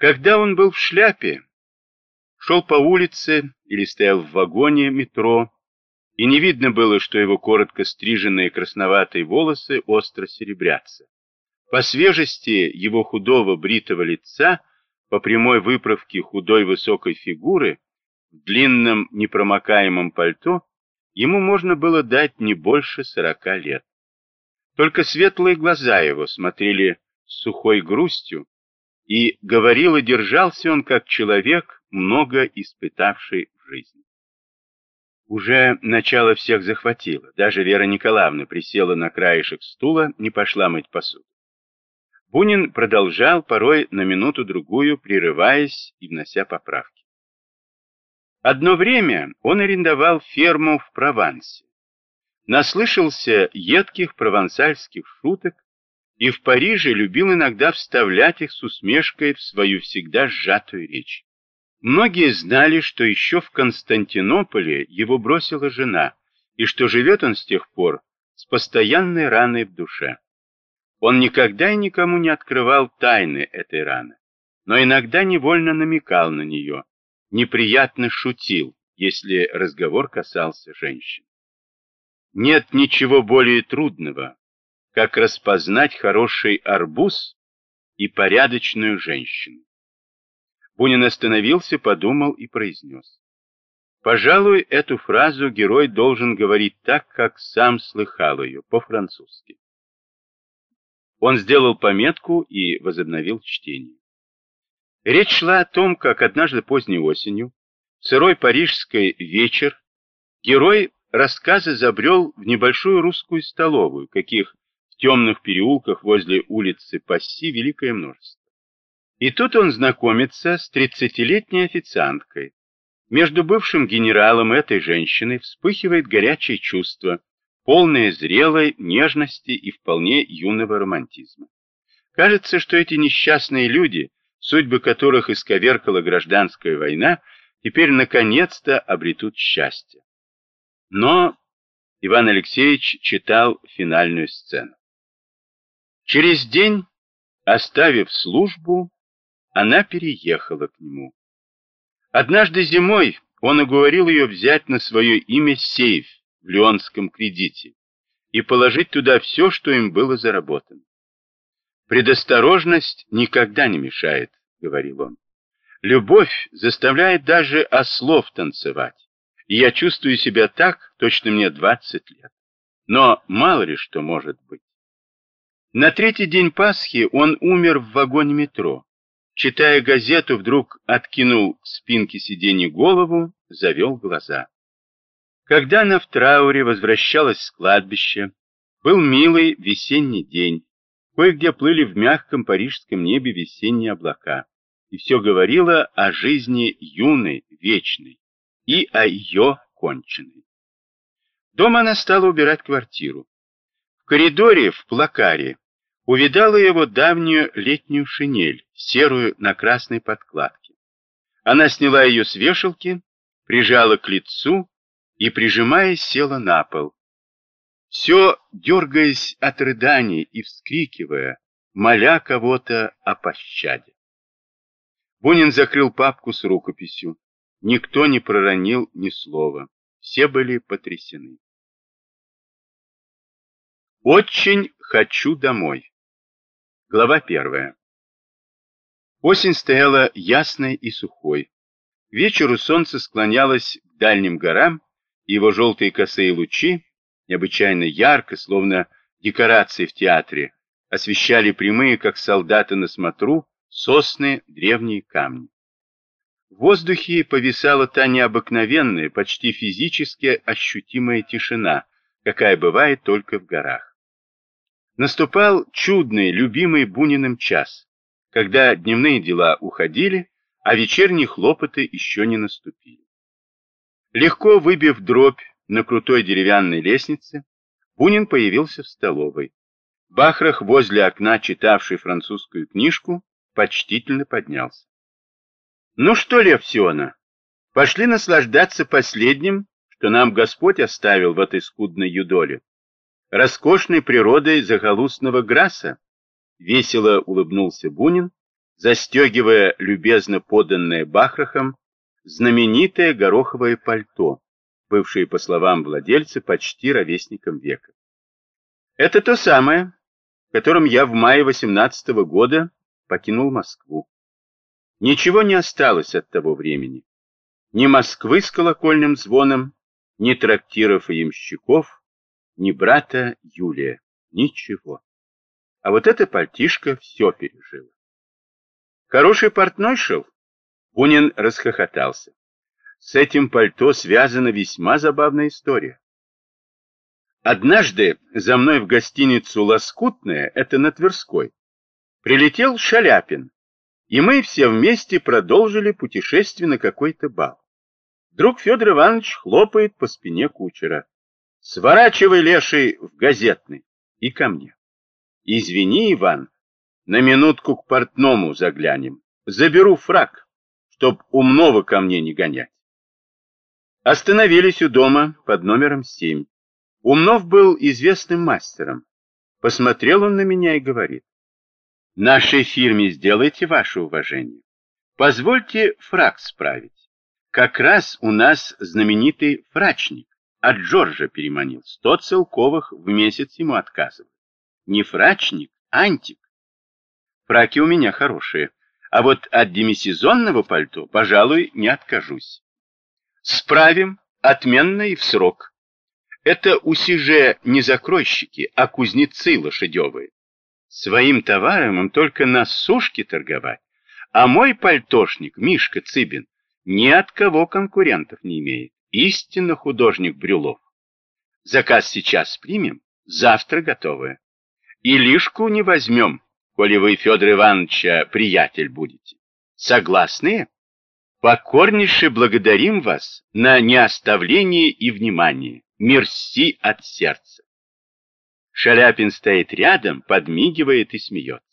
Когда он был в шляпе, шел по улице или стоял в вагоне метро, и не видно было, что его коротко стриженные красноватые волосы остро серебрятся. По свежести его худого бритого лица, по прямой выправке худой высокой фигуры, в длинном непромокаемом пальто, ему можно было дать не больше сорока лет. Только светлые глаза его смотрели с сухой грустью, и говорил и держался он как человек, много испытавший в жизни. Уже начало всех захватило. Даже Вера Николаевна присела на краешек стула, не пошла мыть посуду. Бунин продолжал, порой на минуту-другую, прерываясь и внося поправки. Одно время он арендовал ферму в Провансе. Наслышался едких провансальских шуток и в Париже любил иногда вставлять их с усмешкой в свою всегда сжатую речь. Многие знали, что еще в Константинополе его бросила жена, и что живет он с тех пор с постоянной раной в душе. Он никогда и никому не открывал тайны этой раны, но иногда невольно намекал на нее, неприятно шутил, если разговор касался женщин. Нет ничего более трудного, как распознать хороший арбуз и порядочную женщину. Бунин остановился, подумал и произнес. Пожалуй, эту фразу герой должен говорить так, как сам слыхал ее, по-французски. Он сделал пометку и возобновил чтение. Речь шла о том, как однажды поздней осенью, в сырой парижский вечер, герой рассказа забрел в небольшую русскую столовую, каких темных переулках возле улицы Пасси великое множество. И тут он знакомится с тридцатилетней официанткой. Между бывшим генералом и этой женщиной вспыхивает горячее чувство, полное зрелой нежности и вполне юного романтизма. Кажется, что эти несчастные люди, судьбы которых исковеркала гражданская война, теперь наконец-то обретут счастье. Но Иван Алексеевич читал финальную сцену. Через день, оставив службу, она переехала к нему. Однажды зимой он уговорил ее взять на свое имя сейф в Леонском кредите и положить туда все, что им было заработано. «Предосторожность никогда не мешает», — говорил он. «Любовь заставляет даже ослов танцевать, и я чувствую себя так, точно мне 20 лет. Но мало ли что может быть. На третий день Пасхи он умер в вагоне метро. Читая газету, вдруг откинул спинки сиденья голову, завел глаза. Когда она в трауре возвращалась с кладбища, был милый весенний день. Кое-где плыли в мягком парижском небе весенние облака. И все говорило о жизни юной, вечной, и о ее конченной. Дома она стала убирать квартиру. В коридоре, в плакаре, увидала его давнюю летнюю шинель, серую на красной подкладке. Она сняла ее с вешалки, прижала к лицу и, прижимаясь, села на пол. Все дергаясь от рыданий и вскрикивая, моля кого-то о пощаде. Бунин закрыл папку с рукописью. Никто не проронил ни слова. Все были потрясены. Очень хочу домой. Глава первая. Осень стояла ясной и сухой. К вечеру солнце склонялось к дальним горам, и его желтые косые лучи, необычайно ярко, словно декорации в театре, освещали прямые, как солдаты на смотру, сосны, древние камни. В воздухе повисала та необыкновенная, почти физически ощутимая тишина, какая бывает только в горах. Наступал чудный, любимый Буниным час, когда дневные дела уходили, а вечерние хлопоты еще не наступили. Легко выбив дробь на крутой деревянной лестнице, Бунин появился в столовой. Бахрах, возле окна, читавший французскую книжку, почтительно поднялся. «Ну что, Лев Сиона, пошли наслаждаться последним, что нам Господь оставил в этой скудной юдоле роскошной природой захолустного Граса, весело улыбнулся Бунин, застегивая любезно поданное Бахрахом знаменитое гороховое пальто, бывшее, по словам владельца, почти ровесником века. Это то самое, которым я в мае 18 -го года покинул Москву. Ничего не осталось от того времени. Ни Москвы с колокольным звоном, ни трактиров и ямщиков, ни брата Юлия. Ничего. А вот эта пальтишка все пережила. Хороший портной шел? Бунин расхохотался. С этим пальто связана весьма забавная история. Однажды за мной в гостиницу «Лоскутная», это на Тверской, прилетел Шаляпин, и мы все вместе продолжили путешествие на какой-то бал. Вдруг Федор Иванович хлопает по спине кучера. «Сворачивай, леший, в газетный!» И ко мне. «Извини, Иван, на минутку к портному заглянем. Заберу фраг, чтоб умного ко мне не гонять». Остановились у дома под номером семь. Умнов был известным мастером. Посмотрел он на меня и говорит. Нашей фирме сделайте ваше уважение. Позвольте фраг справить. Как раз у нас знаменитый фрачник от Джорджа переманил. Сто целковых в месяц ему отказывают. Не фрачник, антик. Фраки у меня хорошие, а вот от демисезонного пальто, пожалуй, не откажусь. Справим, отменно и в срок. Это усиже не закройщики, а кузнецы лошадевые. Своим товаром им только на сушке торговать. А мой пальтошник, Мишка Цыбин, ни от кого конкурентов не имеет. Истинно художник Брюлов. Заказ сейчас примем, завтра готовы. И лишку не возьмем, коли вы, Федор Ивановича, приятель будете. Согласны? Покорнейше благодарим вас на неоставление и внимание. Мерси от сердца. Шаляпин стоит рядом, подмигивает и смеется.